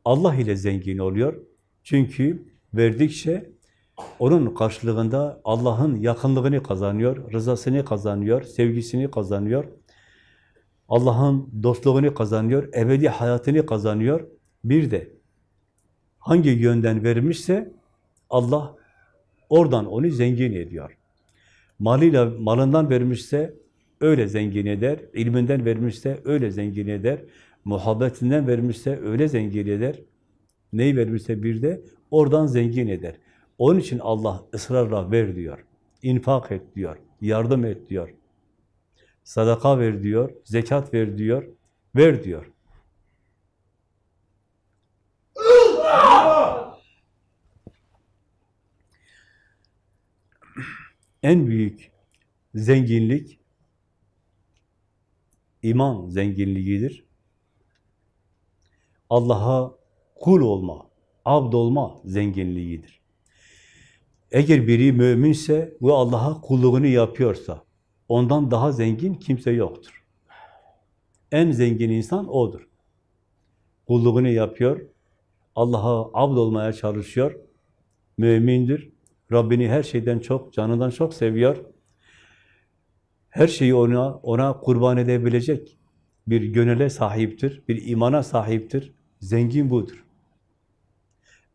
A: Allah ile zengin oluyor. Çünkü verdikçe onun karşılığında Allah'ın yakınlığını kazanıyor, rızasını kazanıyor, sevgisini kazanıyor. Allah'ın dostluğunu kazanıyor, ebedi hayatını kazanıyor. Bir de hangi yönden vermişse Allah oradan onu zengin ediyor. Malıyla, malından vermişse öyle zengin eder, ilminden vermişse öyle zengin eder, muhabbetinden vermişse öyle zengin eder. Neyi vermişse bir de oradan zengin eder. Onun için Allah ısrarla ver diyor. infak et diyor. Yardım et diyor. Sadaka ver diyor. Zekat ver diyor. Ver diyor. en büyük zenginlik iman zenginliğidir. Allah'a kul olma, abd olma zenginliğidir. Eğer biri müminse ve Allah'a kulluğunu yapıyorsa, ondan daha zengin kimse yoktur. En zengin insan odur. Kulluğunu yapıyor, Allah'a abd olmaya çalışıyor, mümindir, Rabbini her şeyden çok, canından çok seviyor. Her şeyi ona ona kurban edebilecek bir gönüle sahiptir, bir imana sahiptir. Zengin budur.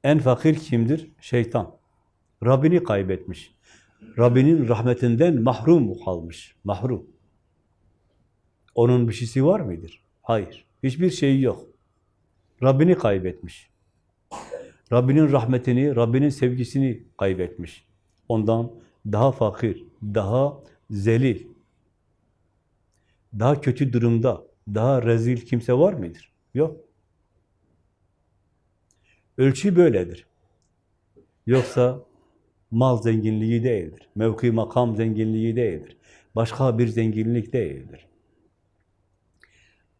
A: En fakir kimdir? Şeytan. Rabbini kaybetmiş. Rabbinin rahmetinden mahrum kalmış. Mahrum. Onun bir şeysi var mıdır? Hayır. Hiçbir şeyi yok. Rabbini kaybetmiş. Rabbinin rahmetini, Rabbinin sevgisini kaybetmiş. Ondan daha fakir, daha zelil, daha kötü durumda, daha rezil kimse var mıdır? Yok. Ölçü böyledir. Yoksa mal zenginliği değildir. Mevki makam zenginliği değildir. Başka bir zenginlik değildir.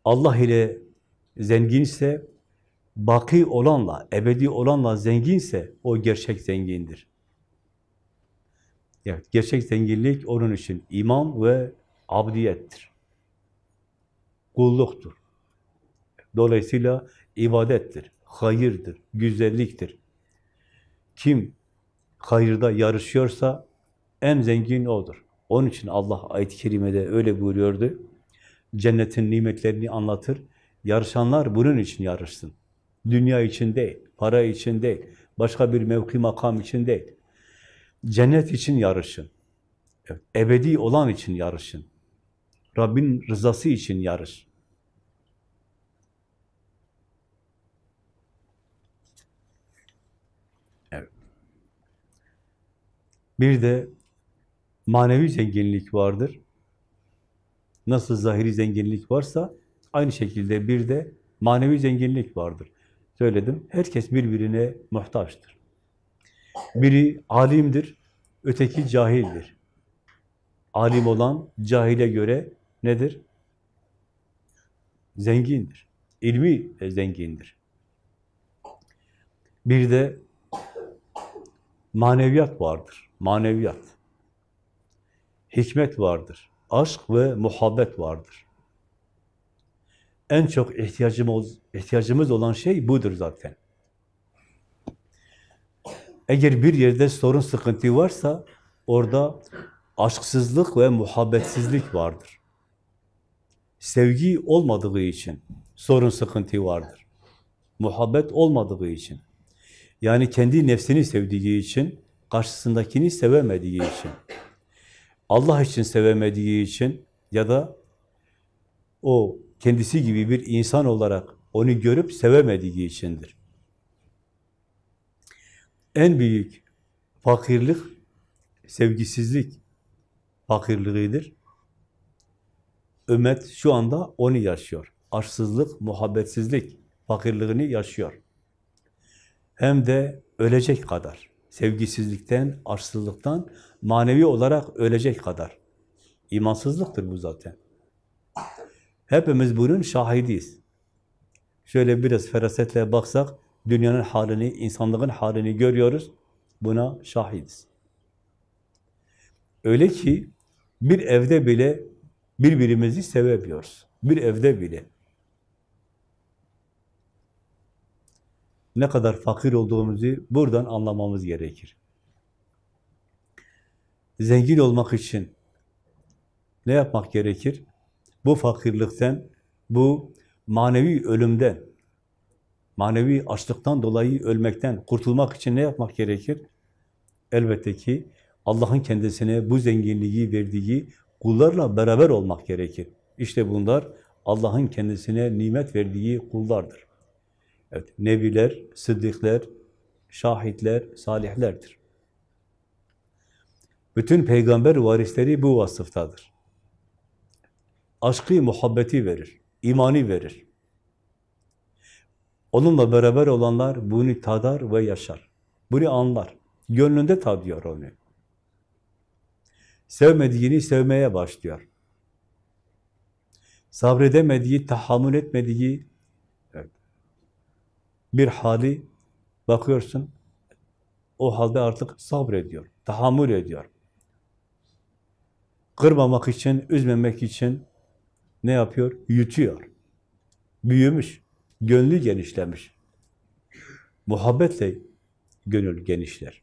A: Allah ile zenginse, baki olanla, ebedi olanla zenginse o gerçek zengindir. Evet, gerçek zenginlik onun için iman ve abdiyettir. Kulluktur. Dolayısıyla ibadettir, hayırdır, güzelliktir. Kim hayırda yarışıyorsa en zengin odur. Onun için Allah ayet-i kerimede öyle buyuruyordu. Cennetin nimetlerini anlatır. Yarışanlar bunun için yarışsın. Dünya için değil, para için değil, başka bir mevki makam için değil. Cennet için yarışın. Evet, ebedi olan için yarışın. Rabbin rızası için yarış. Bir de manevi zenginlik vardır. Nasıl zahiri zenginlik varsa aynı şekilde bir de manevi zenginlik vardır. Söyledim, herkes birbirine muhtaçtır. Biri alimdir, öteki cahildir. Alim olan cahile göre nedir? Zengindir. İlmi zengindir. Bir de maneviyat vardır. Maneviyat. Hikmet vardır. Aşk ve muhabbet vardır. En çok ihtiyacımız, ihtiyacımız olan şey budur zaten. Eğer bir yerde sorun, sıkıntı varsa orada aşksızlık ve muhabbetsizlik vardır. Sevgi olmadığı için sorun, sıkıntı vardır. Muhabbet olmadığı için. Yani kendi nefsini sevdiği için, karşısındakini sevemediği için, Allah için sevemediği için ya da o kendisi gibi bir insan olarak onu görüp sevemediği içindir. En büyük fakirlik, sevgisizlik fakirliğidir. Ümmet şu anda onu yaşıyor. Aşksızlık, muhabbetsizlik fakirliğini yaşıyor. Hem de ölecek kadar. Sevgisizlikten, aşksızlıktan manevi olarak ölecek kadar. İmansızlıktır bu zaten. Hepimiz bunun şahidiyiz. Şöyle biraz ferasetle baksak, dünyanın halini, insanlığın halini görüyoruz. Buna şahidiz. Öyle ki bir evde bile birbirimizi sevemiyoruz. Bir evde bile. Ne kadar fakir olduğumuzu buradan anlamamız gerekir. Zengin olmak için ne yapmak gerekir? Bu fakirlikten, bu manevi ölümden, manevi açlıktan dolayı ölmekten kurtulmak için ne yapmak gerekir? Elbette ki Allah'ın kendisine bu zenginliği verdiği kullarla beraber olmak gerekir. İşte bunlar Allah'ın kendisine nimet verdiği kullardır. Evet, nebiler, sıddıklar, şahitler, salihlerdir. Bütün peygamber varisleri bu vasıftadır. Aşkı, muhabbeti verir, imani verir. Onunla beraber olanlar bunu tadar ve yaşar. Bunu anlar. Gönlünde tadıyor onu. Sevmediğini sevmeye başlıyor. Sabredemediği, tahammül etmediği bir hali bakıyorsun, o halde artık sabrediyor, tahammül ediyor. Kırmamak için, üzmemek için ne yapıyor? Yutuyor. Büyümüş, gönlü genişlemiş. Muhabbetle gönül genişler.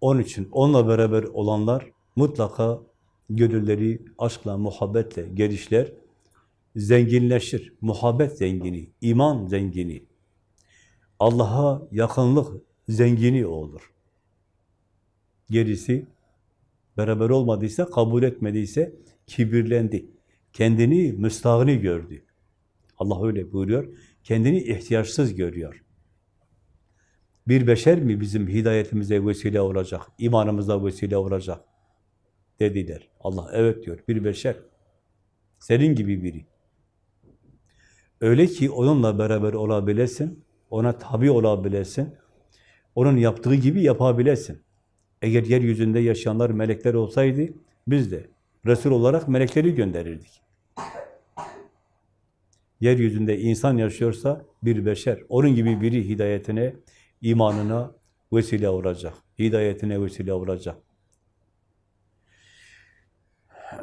A: Onun için onunla beraber olanlar mutlaka gönülleri aşkla, muhabbetle gelişler, zenginleşir. Muhabbet zengini, iman zengini, Allah'a yakınlık zengini olur. Gerisi beraber olmadıysa, kabul etmediyse kibirlendi. Kendini müstahni gördü. Allah öyle buyuruyor. Kendini ihtiyaçsız görüyor. Bir beşer mi bizim hidayetimize vesile olacak, imanımıza vesile olacak dediler. Allah evet diyor, bir beşer. Senin gibi biri. Öyle ki onunla beraber olabilesin, ona tabi olabilesin, onun yaptığı gibi yapabilesin. Eğer yeryüzünde yaşayanlar melekler olsaydı, biz de Resul olarak melekleri gönderirdik. Yeryüzünde insan yaşıyorsa bir beşer, onun gibi biri hidayetine, imanına vesile olacak, hidayetine vesile olacak.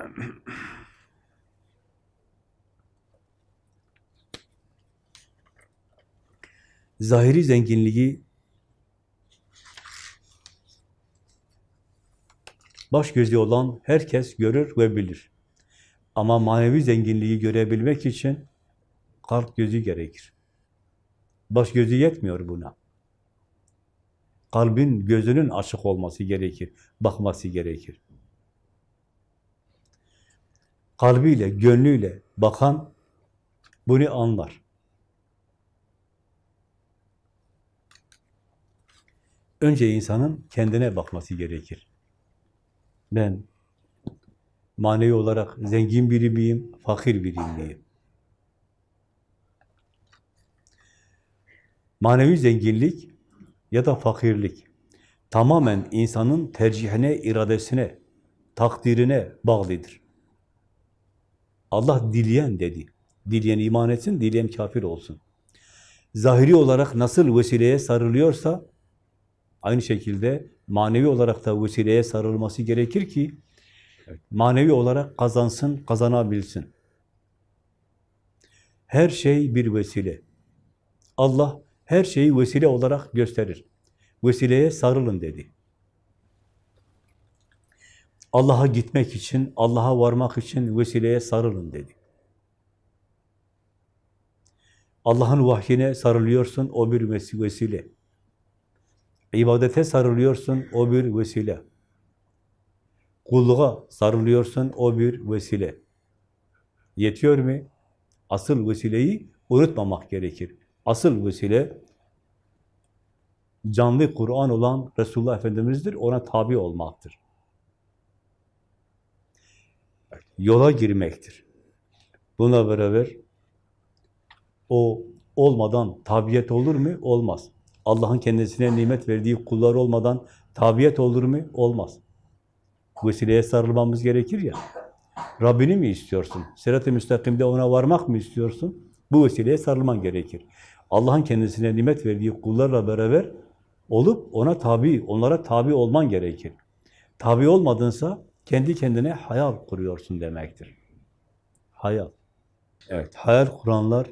A: Zahiri zenginliği baş gözü olan herkes görür ve bilir. Ama manevi zenginliği görebilmek için kalp gözü gerekir. Baş gözü yetmiyor buna. Kalbin gözünün açık olması gerekir, bakması gerekir. Kalbiyle, gönlüyle bakan bunu anlar. Önce insanın kendine bakması gerekir. Ben manevi olarak zengin biri miyim, fakir biri miyim? Manevi zenginlik ya da fakirlik tamamen insanın tercihine, iradesine, takdirine bağlıdır. Allah dileyen dedi. Dileyen iman etsin, dileyen kafir olsun. Zahiri olarak nasıl vesileye sarılıyorsa aynı şekilde manevi olarak da vesileye sarılması gerekir ki manevi olarak kazansın, kazanabilsin. Her şey bir vesile. Allah her şeyi vesile olarak gösterir. Vesileye sarılın dedi. Allah'a gitmek için, Allah'a varmak için vesileye sarılın dedi. Allah'ın vahyine sarılıyorsun, o bir vesile. İbadete sarılıyorsun, o bir vesile. Kulluğa sarılıyorsun, o bir vesile. Yetiyor mu? Asıl vesileyi unutmamak gerekir. Asıl vesile canlı Kur'an olan Resulullah Efendimiz'dir, ona tabi olmaktır. Yola girmektir. Buna beraber o olmadan tabiyet olur mu? Olmaz. Allah'ın kendisine nimet verdiği kullar olmadan tabiyet olur mu? Olmaz. Vesileye sarılmamız gerekir ya. Rabbini mi istiyorsun? Sirat-ı müstakimde ona varmak mı istiyorsun? Bu vesileye sarılman gerekir. Allah'ın kendisine nimet verdiği kullarla beraber olup ona tabi, onlara tabi olman gerekir. Tabi olmadınsa kendi kendine hayal kuruyorsun demektir. Hayal. Evet, hayal kuranlar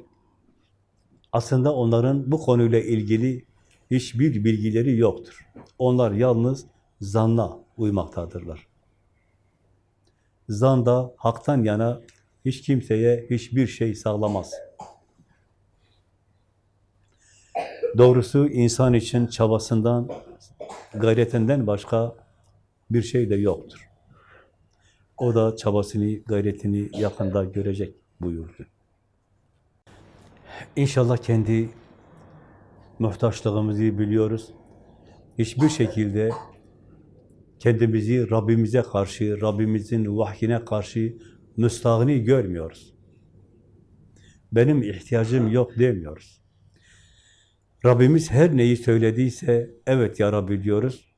A: aslında onların bu konuyla ilgili hiçbir bilgileri yoktur. Onlar yalnız zanna uymaktadırlar. Zan da haktan yana hiç kimseye hiçbir şey sağlamaz. Doğrusu insan için çabasından, gayretinden başka bir şey de yoktur. O da çabasını, gayretini yakında görecek buyurdu. İnşallah kendi muhtaçlığımızı biliyoruz. Hiçbir şekilde kendimizi Rabbimize karşı, Rabbimizin vahyine karşı müstahni görmüyoruz. Benim ihtiyacım yok demiyoruz. Rabbimiz her neyi söylediyse, evet ya Rabbi diyoruz.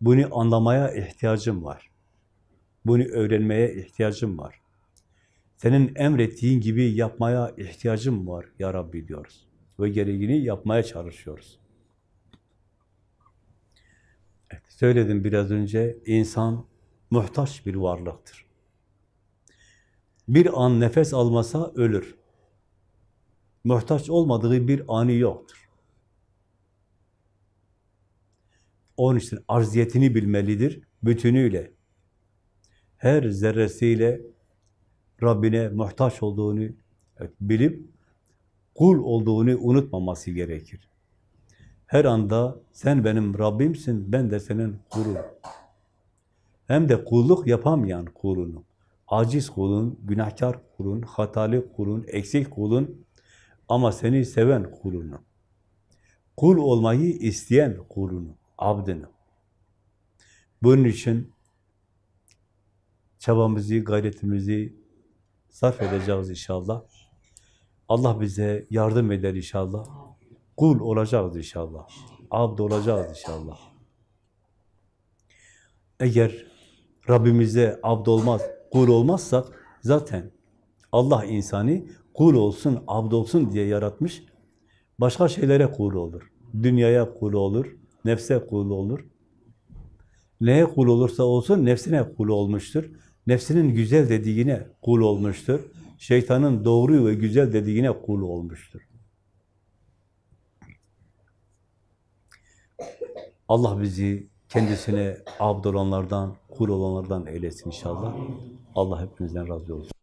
A: Bunu anlamaya ihtiyacım var. Bunu öğrenmeye ihtiyacım var. Senin emrettiğin gibi yapmaya ihtiyacım var ya Rabbi diyoruz. Ve gereğini yapmaya çalışıyoruz. Evet, söyledim biraz önce, insan muhtaç bir varlıktır. Bir an nefes almasa ölür. Muhtaç olmadığı bir anı yoktur. Onun için arziyetini bilmelidir, bütünüyle. Her zerresiyle Rabbine muhtaç olduğunu bilip kul olduğunu unutmaması gerekir. Her anda sen benim Rabbimsin, ben de senin kulun. Hem de kulluk yapamayan kulunu. Aciz kulun, günahkar kulun, hatalı kulun, eksik kulun ama seni seven kulunu. Kul olmayı isteyen kulunu, abdini. Bunun için çabamızı, gayretimizi sarf edeceğiz inşallah. Allah bize yardım eder inşallah. Kul olacağız inşallah. Abd olacağız inşallah. Eğer Rabbimize abd olmaz, kul olmazsak zaten Allah insanı kul olsun, abd olsun diye yaratmış. Başka şeylere kul olur. Dünyaya kul olur, nefse kul olur. Neye kul olursa olsun nefsine kul olmuştur. Nefsinin güzel dediğine kul olmuştur. Şeytanın doğru ve güzel dediğine kul olmuştur. Allah bizi kendisine abd olanlardan, kul olanlardan eylesin inşallah. Allah hepinizden razı olsun.